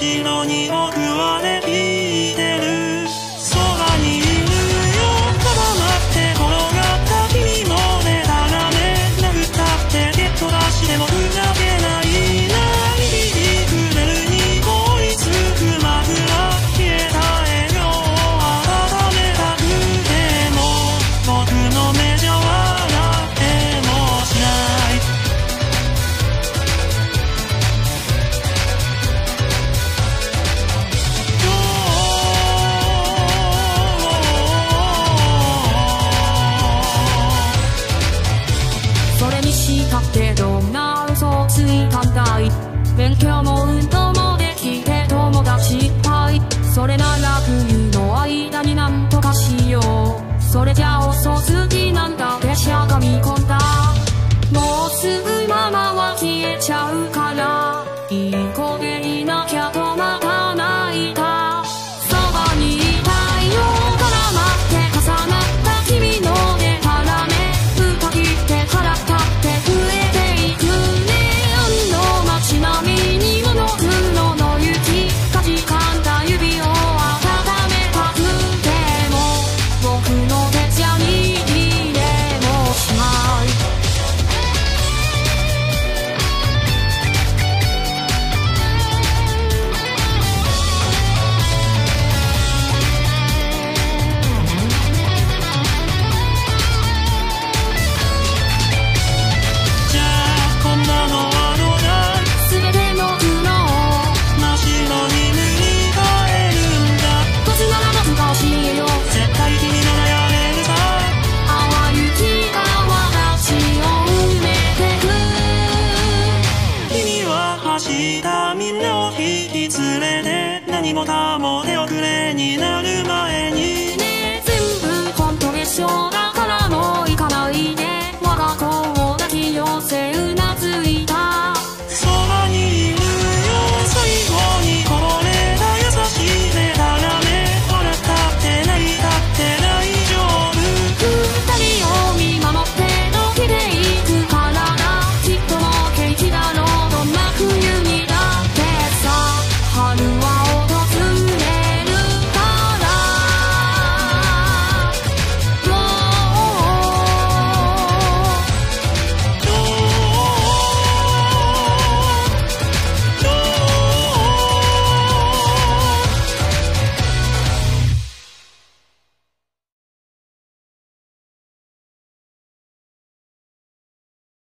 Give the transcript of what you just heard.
白に匂それにしたってどんな嘘をついたんだい？勉強も運動もはしたみんなを引き連れて何もかも手遅れになる前